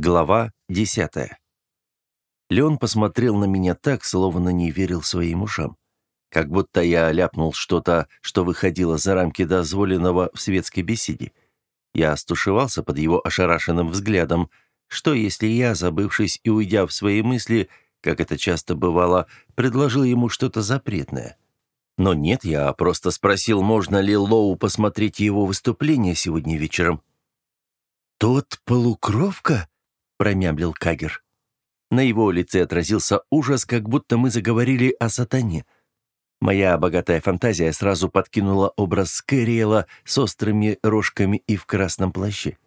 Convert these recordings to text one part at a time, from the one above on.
Глава десятая. Леон посмотрел на меня так, словно не верил своим ушам. Как будто я ляпнул что-то, что выходило за рамки дозволенного в светской беседе. Я стушевался под его ошарашенным взглядом. Что, если я, забывшись и уйдя в свои мысли, как это часто бывало, предложил ему что-то запретное? Но нет, я просто спросил, можно ли Лоу посмотреть его выступление сегодня вечером. «Тот полукровка?» Промямлил Кагер. На его лице отразился ужас, как будто мы заговорили о сатане. Моя богатая фантазия сразу подкинула образ Скэриэла с острыми рожками и в красном плаще.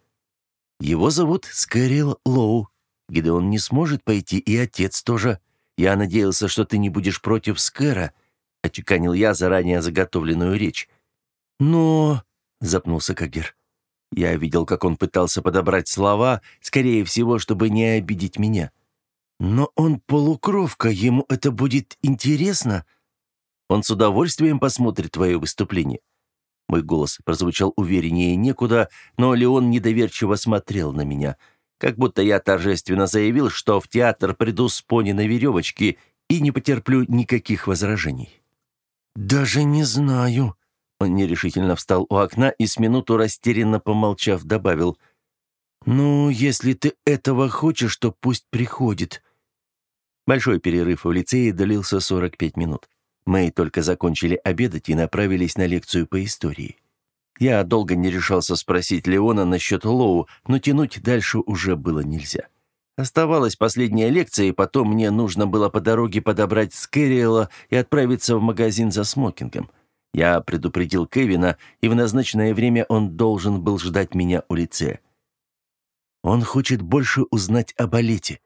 Его зовут Скэриэл Лоу. Гидеон не сможет пойти, и отец тоже. Я надеялся, что ты не будешь против Скэра, — очеканил я заранее заготовленную речь. «Но...» — запнулся Кагер. Я видел, как он пытался подобрать слова, скорее всего, чтобы не обидеть меня. Но он полукровка, ему это будет интересно. Он с удовольствием посмотрит твое выступление. Мой голос прозвучал увереннее некуда, но Леон недоверчиво смотрел на меня, как будто я торжественно заявил, что в театр приду с пони на веревочке и не потерплю никаких возражений. «Даже не знаю», он нерешительно встал у окна и с минуту растерянно помолчав добавил. «Ну, если ты этого хочешь, то пусть приходит». Большой перерыв в лицее длился 45 минут. Мы только закончили обедать и направились на лекцию по истории. Я долго не решался спросить Леона насчет Лоу, но тянуть дальше уже было нельзя. Оставалась последняя лекция, и потом мне нужно было по дороге подобрать Скэриэла и отправиться в магазин за смокингом. Я предупредил Кевина, и в назначенное время он должен был ждать меня у лице. Он хочет больше узнать о балете.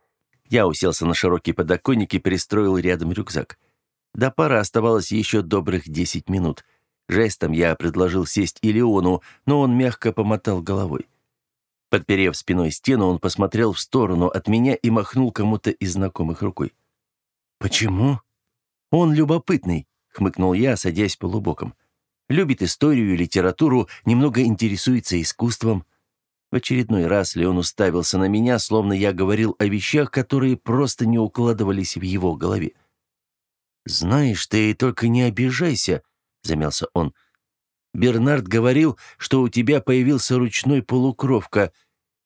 Я уселся на широкий подоконник и перестроил рядом рюкзак. До пары оставалось еще добрых десять минут. Жестом я предложил сесть Илеону, но он мягко помотал головой. Подперев спиной стену, он посмотрел в сторону от меня и махнул кому-то из знакомых рукой. «Почему?» «Он любопытный хмыкнул я, садясь полубоком. Любит историю литературу, немного интересуется искусством. В очередной раз Леон уставился на меня, словно я говорил о вещах, которые просто не укладывались в его голове. «Знаешь, ты только не обижайся», — замялся он. «Бернард говорил, что у тебя появился ручной полукровка.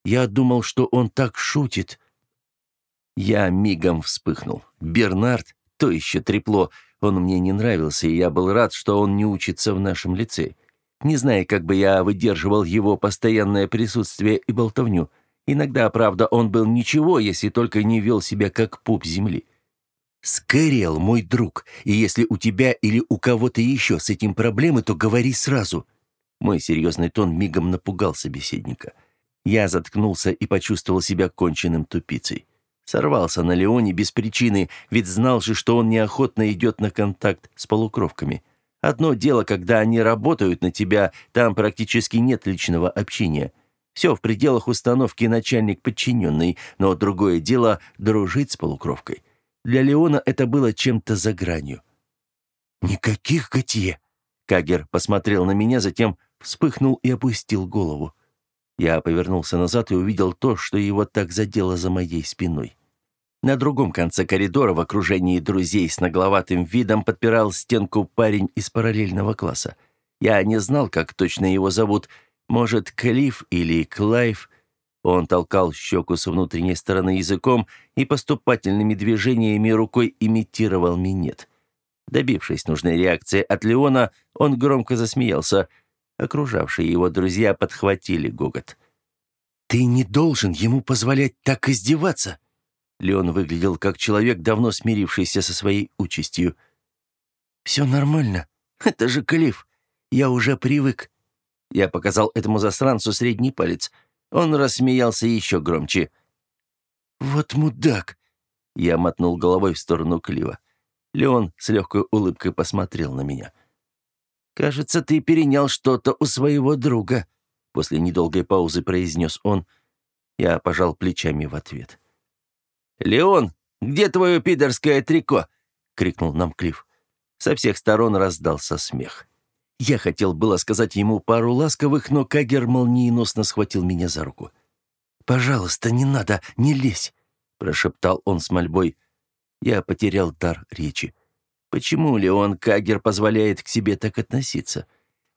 Я думал, что он так шутит». Я мигом вспыхнул. «Бернард? То еще трепло. Он мне не нравился, и я был рад, что он не учится в нашем лице. Не зная, как бы я выдерживал его постоянное присутствие и болтовню. Иногда, правда, он был ничего, если только не вел себя как пуп земли. «Скэриэл, мой друг, и если у тебя или у кого-то еще с этим проблемы, то говори сразу». Мой серьезный тон мигом напугал собеседника. Я заткнулся и почувствовал себя конченным тупицей. Сорвался на Леоне без причины, ведь знал же, что он неохотно идет на контакт с полукровками. Одно дело, когда они работают на тебя, там практически нет личного общения. Все в пределах установки начальник-подчиненный, но другое дело — дружить с полукровкой. Для Леона это было чем-то за гранью. «Никаких Готье!» Кагер посмотрел на меня, затем вспыхнул и опустил голову. Я повернулся назад и увидел то, что его так задело за моей спиной. На другом конце коридора в окружении друзей с нагловатым видом подпирал стенку парень из параллельного класса. Я не знал, как точно его зовут. Может, Клифф или Клайв. Он толкал щеку с внутренней стороны языком и поступательными движениями рукой имитировал минет. Добившись нужной реакции от Леона, он громко засмеялся. Окружавшие его друзья подхватили гогот. «Ты не должен ему позволять так издеваться!» Леон выглядел как человек, давно смирившийся со своей участью. «Все нормально. Это же Клифф. Я уже привык». Я показал этому засранцу средний палец. Он рассмеялся еще громче. «Вот мудак!» Я мотнул головой в сторону Клива. Леон с легкой улыбкой посмотрел на меня. «Кажется, ты перенял что-то у своего друга», — после недолгой паузы произнес он. Я пожал плечами в ответ. «Леон, где твое пидорское трико?» — крикнул нам Клифф. Со всех сторон раздался смех. Я хотел было сказать ему пару ласковых, но Кагер молниеносно схватил меня за руку. Пожалуйста, не надо, не лезь!» — прошептал он с мольбой. Я потерял дар речи. Почему Леон Кагер позволяет к себе так относиться?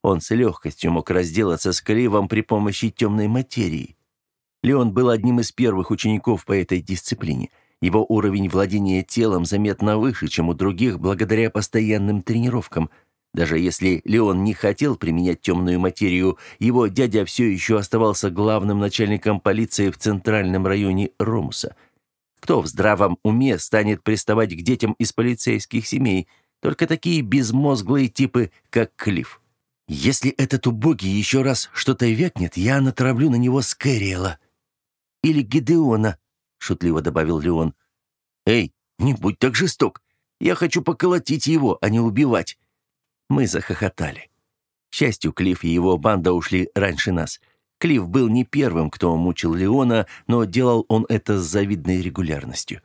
Он с легкостью мог разделаться с Кливом при помощи темной материи. Леон был одним из первых учеников по этой дисциплине. Его уровень владения телом заметно выше, чем у других, благодаря постоянным тренировкам. Даже если Леон не хотел применять темную материю, его дядя все еще оставался главным начальником полиции в центральном районе Ромуса. Кто в здравом уме станет приставать к детям из полицейских семей? Только такие безмозглые типы, как Клифф. Если этот убогий еще раз что-то вякнет, я натравлю на него Скэриэла. Или Гидеона, — шутливо добавил Леон. Эй, не будь так жесток. Я хочу поколотить его, а не убивать. Мы захохотали. К счастью, Клифф и его банда ушли раньше нас. Клифф был не первым, кто мучил Леона, но делал он это с завидной регулярностью.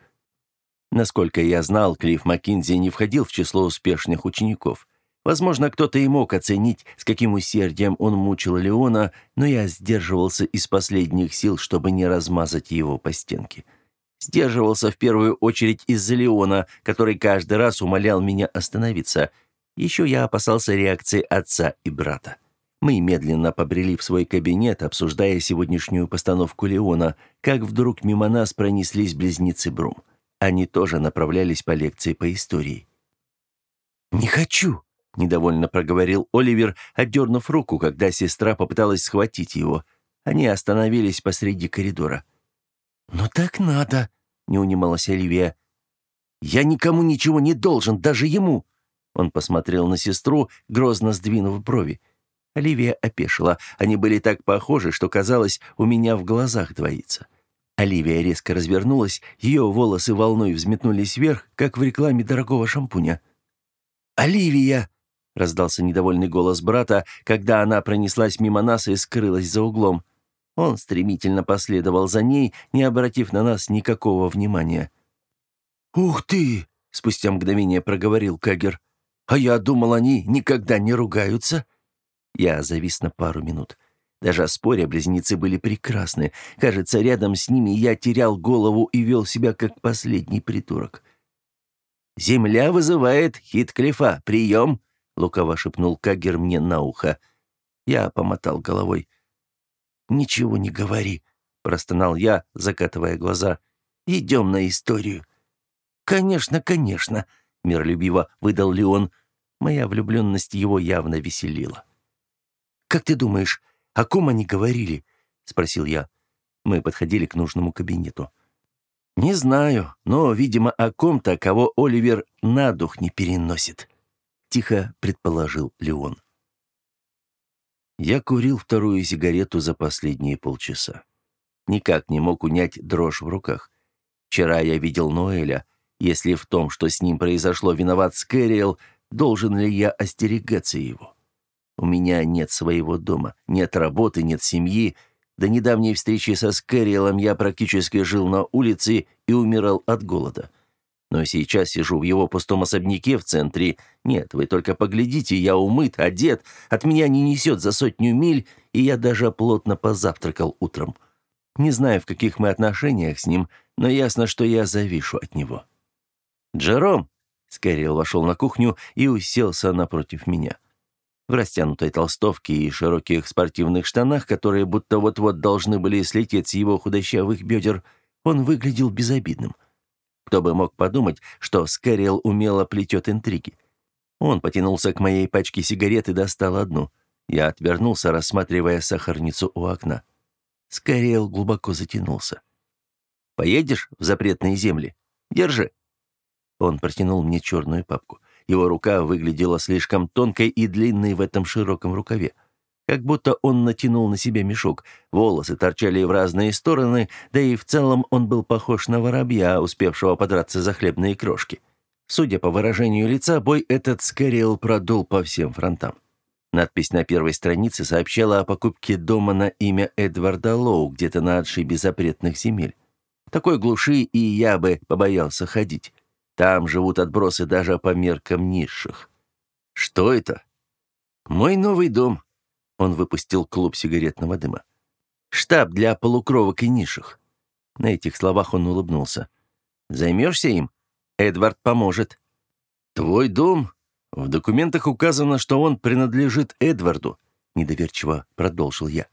Насколько я знал, Клифф Маккинзи не входил в число успешных учеников. Возможно, кто-то и мог оценить, с каким усердием он мучил Леона, но я сдерживался из последних сил, чтобы не размазать его по стенке. Сдерживался в первую очередь из-за Леона, который каждый раз умолял меня остановиться. Еще я опасался реакции отца и брата. Мы медленно побрели в свой кабинет, обсуждая сегодняшнюю постановку Леона, как вдруг мимо нас пронеслись близнецы Брум. Они тоже направлялись по лекции по истории. «Не хочу!» — недовольно проговорил Оливер, отдернув руку, когда сестра попыталась схватить его. Они остановились посреди коридора. «Но так надо», — не унималась Оливия. «Я никому ничего не должен, даже ему!» Он посмотрел на сестру, грозно сдвинув брови. Оливия опешила. Они были так похожи, что казалось, у меня в глазах двоится. Оливия резко развернулась, ее волосы волной взметнулись вверх, как в рекламе дорогого шампуня. «Оливия!» — раздался недовольный голос брата, когда она пронеслась мимо нас и скрылась за углом. Он стремительно последовал за ней, не обратив на нас никакого внимания. «Ух ты!» — спустя мгновение проговорил Кагер. «А я думал, они никогда не ругаются». Я завис на пару минут. Даже споря близнецы были прекрасны. Кажется, рядом с ними я терял голову и вел себя как последний придурок. «Земля вызывает Хитклифа. Прием!» — лукаво шепнул Кагер мне на ухо. Я помотал головой. «Ничего не говори», — простонал я, закатывая глаза. «Идем на историю». «Конечно, конечно», — миролюбиво выдал Леон. Моя влюбленность его явно веселила. «Как ты думаешь, о ком они говорили?» — спросил я. Мы подходили к нужному кабинету. «Не знаю, но, видимо, о ком-то, кого Оливер на дух не переносит», — тихо предположил Леон. Я курил вторую сигарету за последние полчаса. Никак не мог унять дрожь в руках. Вчера я видел Ноэля. Если в том, что с ним произошло, виноват Скэриэл, должен ли я остерегаться его? У меня нет своего дома, нет работы, нет семьи, до недавней встречи со Скэриэлом я практически жил на улице и умирал от голода. Но сейчас сижу в его пустом особняке в центре. Нет, вы только поглядите, я умыт, одет, от меня не несет за сотню миль, и я даже плотно позавтракал утром. Не знаю, в каких мы отношениях с ним, но ясно, что я завишу от него. «Джером!» — Скэриэл вошел на кухню и уселся напротив меня. — в растянутой толстовке и широких спортивных штанах, которые будто вот-вот должны были слететь с его худощавых бедер, он выглядел безобидным. Кто бы мог подумать, что Скэрилл умело плетет интриги. Он потянулся к моей пачке сигарет и достал одну. Я отвернулся, рассматривая сахарницу у окна. Скэрилл глубоко затянулся. «Поедешь в запретные земли? Держи». Он протянул мне черную папку. Его рука выглядела слишком тонкой и длинной в этом широком рукаве. Как будто он натянул на себя мешок. Волосы торчали в разные стороны, да и в целом он был похож на воробья, успевшего подраться за хлебные крошки. Судя по выражению лица, бой этот Скэриэл продул по всем фронтам. Надпись на первой странице сообщала о покупке дома на имя Эдварда Лоу где-то на отшибе запретных земель. В такой глуши и я бы побоялся ходить. Там живут отбросы даже по меркам низших. Что это? Мой новый дом. Он выпустил клуб сигаретного дыма. Штаб для полукровок и низших». На этих словах он улыбнулся. «Займешься им? Эдвард поможет». «Твой дом? В документах указано, что он принадлежит Эдварду», — недоверчиво продолжил я.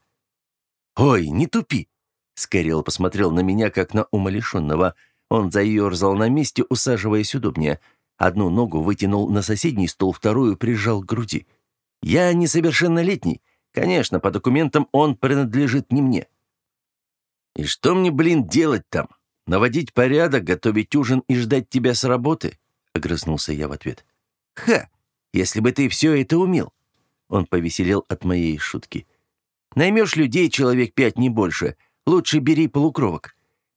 «Ой, не тупи!» Скэрилл посмотрел на меня, как на умалишенного. Он заерзал на месте, усаживаясь удобнее. Одну ногу вытянул на соседний стол, вторую прижал к груди. «Я несовершеннолетний. Конечно, по документам он принадлежит не мне». «И что мне, блин, делать там? Наводить порядок, готовить ужин и ждать тебя с работы?» — огрызнулся я в ответ. «Ха! Если бы ты все это умел!» Он повеселел от моей шутки. «Наймешь людей человек пять, не больше. Лучше бери полукровок.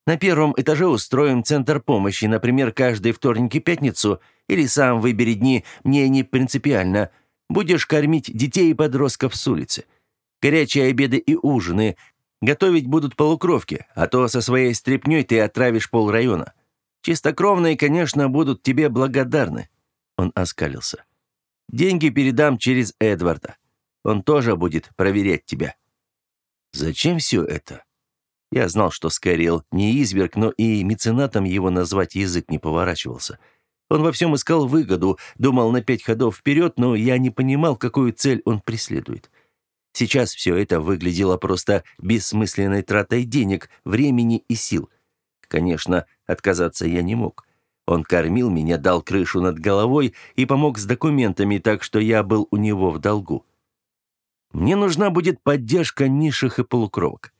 На первом этаже устроим центр помощи, например, каждый вторник и пятницу, или сам выбери дни, мне не принципиально. Будешь кормить детей и подростков с улицы. Горячие обеды и ужины. Готовить будут полукровки, а то со своей стряпнёй ты отравишь полрайона. Чистокровные, конечно, будут тебе благодарны». Он оскалился. «Деньги передам через Эдварда. Он тоже будет проверять тебя». «Зачем все это?» Я знал, что Скайрилл не изверг, но и меценатом его назвать язык не поворачивался. Он во всем искал выгоду, думал на пять ходов вперед, но я не понимал, какую цель он преследует. Сейчас все это выглядело просто бессмысленной тратой денег, времени и сил. Конечно, отказаться я не мог. Он кормил меня, дал крышу над головой и помог с документами, так что я был у него в долгу. Мне нужна будет поддержка низших и полукровок.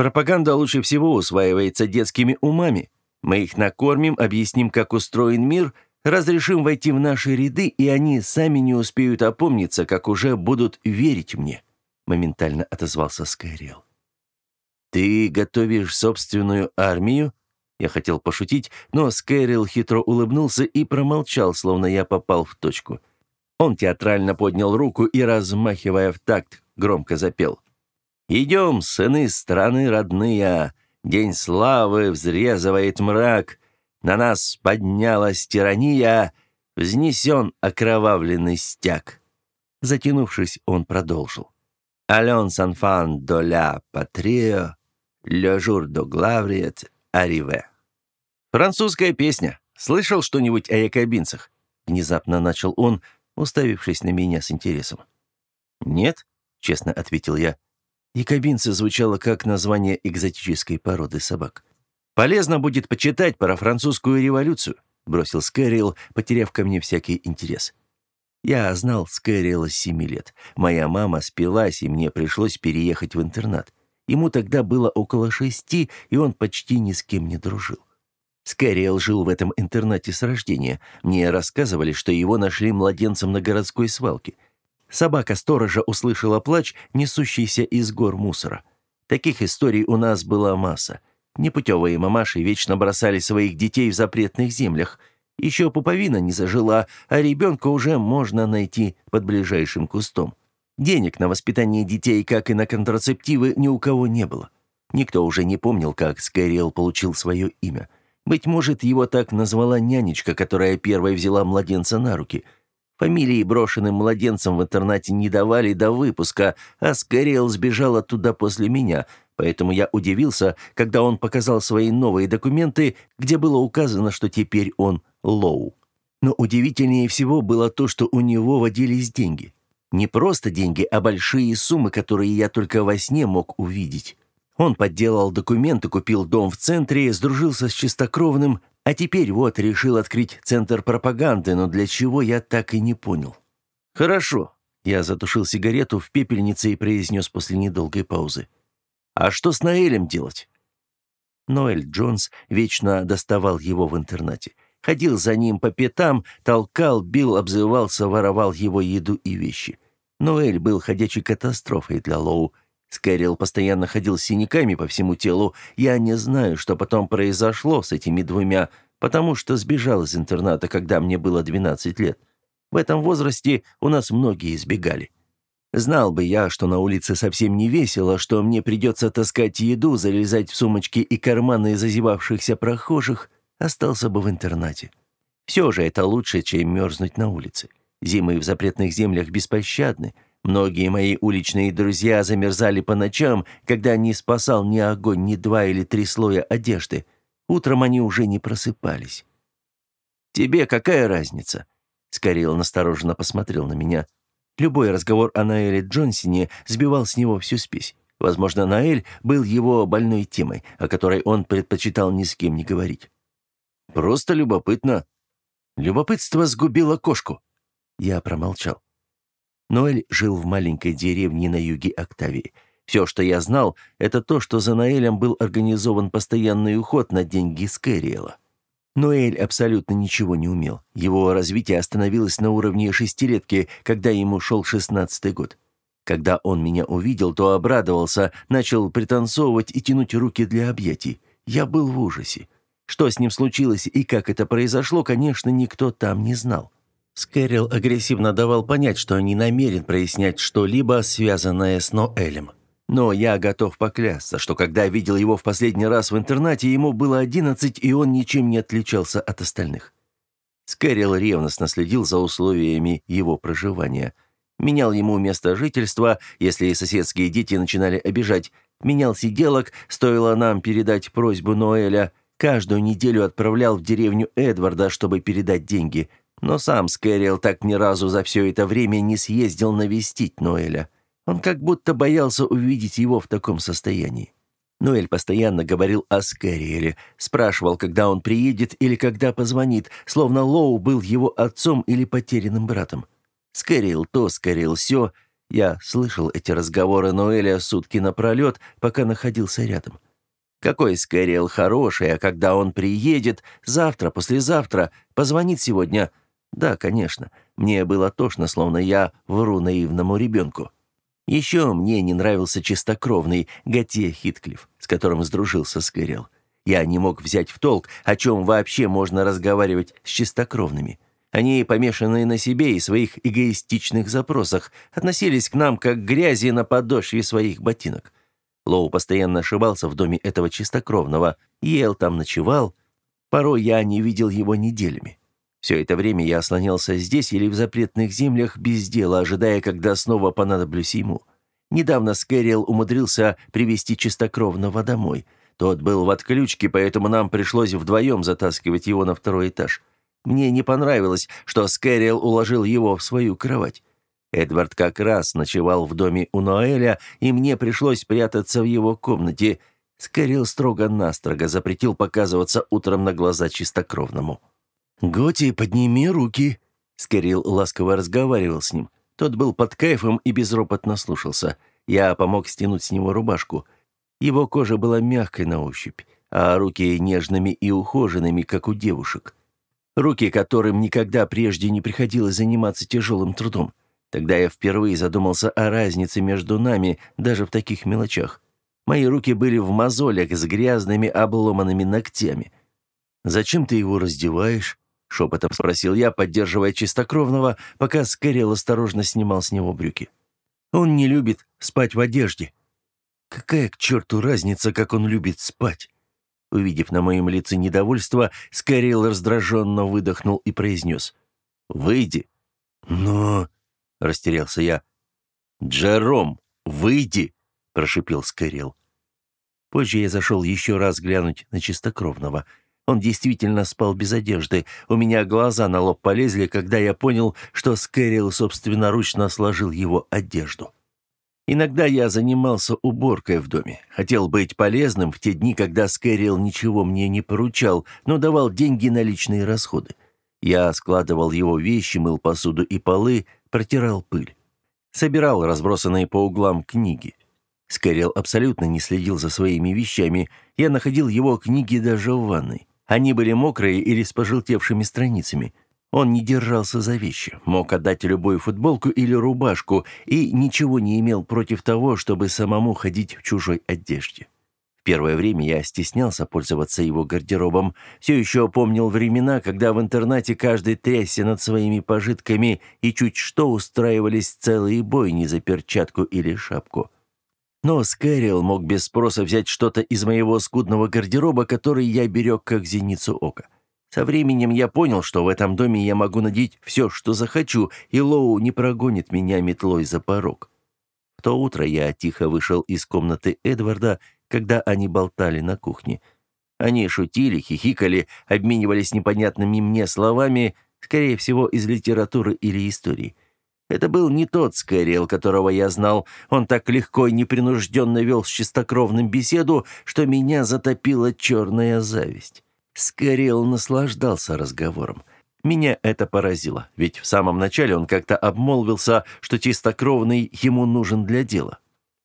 Пропаганда лучше всего усваивается детскими умами. Мы их накормим, объясним, как устроен мир, разрешим войти в наши ряды, и они сами не успеют опомниться, как уже будут верить мне», — моментально отозвался Скайрел. «Ты готовишь собственную армию?» Я хотел пошутить, но Скайрел хитро улыбнулся и промолчал, словно я попал в точку. Он театрально поднял руку и, размахивая в такт, громко запел. Идем, сыны страны родные, День славы взрезывает мрак, На нас поднялась тирания, Взнесен окровавленный стяг. Затянувшись, он продолжил. «Ален санфан до ля патрио, ле жур до главриет ариве». «Французская песня. Слышал что-нибудь о якобинцах?» Внезапно начал он, уставившись на меня с интересом. «Нет», — честно ответил я, — Якобинцы звучало как название экзотической породы собак. «Полезно будет почитать про французскую революцию», — бросил Скэрилл, потеряв ко мне всякий интерес. Я знал Скэрилла с семи лет. Моя мама спилась, и мне пришлось переехать в интернат. Ему тогда было около шести, и он почти ни с кем не дружил. Скэриэл жил в этом интернате с рождения. Мне рассказывали, что его нашли младенцем на городской свалке — Собака-сторожа услышала плач, несущийся из гор мусора. Таких историй у нас была масса. Непутевые мамаши вечно бросали своих детей в запретных землях. Еще пуповина не зажила, а ребенка уже можно найти под ближайшим кустом. Денег на воспитание детей, как и на контрацептивы, ни у кого не было. Никто уже не помнил, как Скайриэл получил свое имя. Быть может, его так назвала нянечка, которая первой взяла младенца на руки – Фамилии брошенным младенцам в интернате не давали до выпуска, а Скэриэл сбежал оттуда после меня, поэтому я удивился, когда он показал свои новые документы, где было указано, что теперь он Лоу. Но удивительнее всего было то, что у него водились деньги. Не просто деньги, а большие суммы, которые я только во сне мог увидеть. Он подделал документы, купил дом в центре, сдружился с чистокровным, а теперь вот решил открыть центр пропаганды, но для чего я так и не понял. Хорошо. Я затушил сигарету в пепельнице и произнес после недолгой паузы. А что с Наэлем делать? Ноэль Джонс вечно доставал его в интернате. Ходил за ним по пятам, толкал, бил, обзывался, воровал его еду и вещи. Ноэль был ходячей катастрофой для Лоу, Скэрилл постоянно ходил с синяками по всему телу. Я не знаю, что потом произошло с этими двумя, потому что сбежал из интерната, когда мне было 12 лет. В этом возрасте у нас многие избегали. Знал бы я, что на улице совсем не весело, что мне придется таскать еду, залезать в сумочки и карманы зазевавшихся прохожих, остался бы в интернате. Все же это лучше, чем мерзнуть на улице. Зимы в запретных землях беспощадны. Многие мои уличные друзья замерзали по ночам, когда не спасал ни огонь, ни два или три слоя одежды. Утром они уже не просыпались. «Тебе какая разница?» Скорилл настороженно посмотрел на меня. Любой разговор о Наэле Джонсине сбивал с него всю спесь. Возможно, Наэль был его больной темой, о которой он предпочитал ни с кем не говорить. «Просто любопытно». «Любопытство сгубило кошку». Я промолчал. Ноэль жил в маленькой деревне на юге Октавии. Все, что я знал, это то, что за Ноэлем был организован постоянный уход на деньги Скэриэла. Ноэль абсолютно ничего не умел. Его развитие остановилось на уровне шестилетки, когда ему шел шестнадцатый год. Когда он меня увидел, то обрадовался, начал пританцовывать и тянуть руки для объятий. Я был в ужасе. Что с ним случилось и как это произошло, конечно, никто там не знал. Скэрилл агрессивно давал понять, что не намерен прояснять что-либо, связанное с Ноэлем. Но я готов поклясться, что когда видел его в последний раз в интернате, ему было одиннадцать, и он ничем не отличался от остальных. Скэрилл ревностно следил за условиями его проживания. Менял ему место жительства, если соседские дети начинали обижать. Менял сиделок, стоило нам передать просьбу Ноэля. Каждую неделю отправлял в деревню Эдварда, чтобы передать деньги – но сам Скэрилл так ни разу за все это время не съездил навестить Ноэля. Он как будто боялся увидеть его в таком состоянии. Ноэль постоянно говорил о Скэриэле, спрашивал, когда он приедет или когда позвонит, словно Лоу был его отцом или потерянным братом. Скэрил то, Скэрил сё. Я слышал эти разговоры Ноэля сутки напролет, пока находился рядом. Какой Скэрил хороший, а когда он приедет, завтра, послезавтра, позвонит сегодня, да, конечно, мне было тошно, словно я вру наивному ребенку. Еще мне не нравился чистокровный Готье Хитклифф, с которым сдружился Скэрилл. Я не мог взять в толк, о чем вообще можно разговаривать с чистокровными. Они, помешанные на себе и своих эгоистичных запросах, относились к нам как грязи на подошве своих ботинок. Лоу постоянно ошибался в доме этого чистокровного, ел там, ночевал. Порой я не видел его неделями. Все это время я ослонялся здесь или в запретных землях без дела, ожидая, когда снова понадоблюсь ему. Недавно Скэрилл умудрился привести чистокровного домой. Тот был в отключке, поэтому нам пришлось вдвоем затаскивать его на второй этаж. Мне не понравилось, что Скэрилл уложил его в свою кровать. Эдвард как раз ночевал в доме у Ноэля, и мне пришлось прятаться в его комнате. Скэрилл строго-настрого запретил показываться утром на глаза чистокровному. «Готи, подними руки!» Скорил ласково разговаривал с ним. Тот был под кайфом и безропотно слушался. Я помог стянуть с него рубашку. Его кожа была мягкой на ощупь, а руки нежными и ухоженными, как у девушек. Руки, которым никогда прежде не приходилось заниматься тяжелым трудом. Тогда я впервые задумался о разнице между нами даже в таких мелочах. Мои руки были в мозолях с грязными обломанными ногтями. «Зачем ты его раздеваешь?» Шепотом спросил я, поддерживая чистокровного, пока Скэрилл осторожно снимал с него брюки. Он не любит спать в одежде. Какая к черту разница, как он любит спать? Увидев на моем лице недовольство, Скэрилл раздраженно выдохнул и произнес. «Выйди». «Но...» — растерялся я. «Джером, выйди!» — прошипел Скэрилл. Позже я зашел еще раз глянуть на чистокровного — он действительно спал без одежды. У меня глаза на лоб полезли, когда я понял, что Скэрилл собственноручно сложил его одежду. Иногда я занимался уборкой в доме. Хотел быть полезным в те дни, когда Скэрилл ничего мне не поручал, но давал деньги на личные расходы. Я складывал его вещи, мыл посуду и полы, протирал пыль. Собирал разбросанные по углам книги. Скэрилл абсолютно не следил за своими вещами. Я находил его книги даже в ванной. Они были мокрые или с пожелтевшими страницами. Он не держался за вещи, мог отдать любую футболку или рубашку и ничего не имел против того, чтобы самому ходить в чужой одежде. В первое время я стеснялся пользоваться его гардеробом. Все еще помнил времена, когда в интернате каждый трясся над своими пожитками и чуть что устраивались целые бойни за перчатку или шапку. Но Скэрилл мог без спроса взять что-то из моего скудного гардероба, который я берег как зеницу ока. Со временем я понял, что в этом доме я могу надеть все, что захочу, и Лоу не прогонит меня метлой за порог. В то утро я тихо вышел из комнаты Эдварда, когда они болтали на кухне. Они шутили, хихикали, обменивались непонятными мне словами, скорее всего, из литературы или истории. Это был не тот Скэриэл, которого я знал. Он так легко и непринужденно вел с чистокровным беседу, что меня затопила черная зависть. Скэриэл наслаждался разговором. Меня это поразило, ведь в самом начале он как-то обмолвился, что чистокровный ему нужен для дела.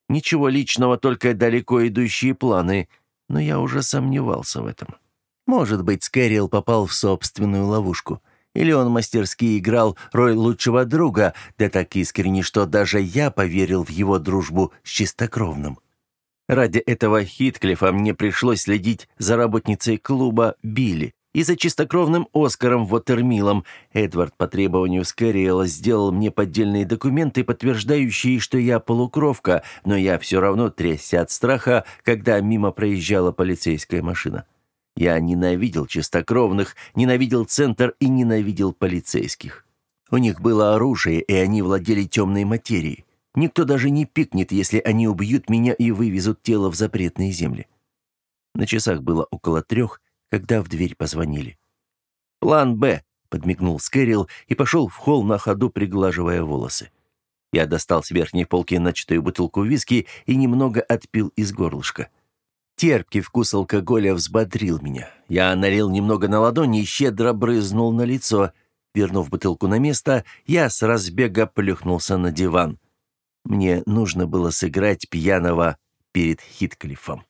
Ничего личного, только далеко идущие планы, но я уже сомневался в этом. Может быть, Скэриэл попал в собственную ловушку. Или он мастерски играл роль лучшего друга, да так искренне, что даже я поверил в его дружбу с чистокровным. Ради этого Хитклифа мне пришлось следить за работницей клуба Билли и за чистокровным Оскаром Вотермилом. Эдвард по требованию Скэриэла сделал мне поддельные документы, подтверждающие, что я полукровка, но я все равно трясся от страха, когда мимо проезжала полицейская машина. Я ненавидел чистокровных, ненавидел центр и ненавидел полицейских. У них было оружие, и они владели темной материей. Никто даже не пикнет, если они убьют меня и вывезут тело в запретные земли. На часах было около трех, когда в дверь позвонили. «План Б», — подмигнул Скэрилл и пошел в холл на ходу, приглаживая волосы. Я достал с верхней полки начатую бутылку виски и немного отпил из горлышка. Терпкий вкус алкоголя взбодрил меня. Я налил немного на ладони и щедро брызнул на лицо. Вернув бутылку на место, я с разбега плюхнулся на диван. Мне нужно было сыграть пьяного перед Хитклифом.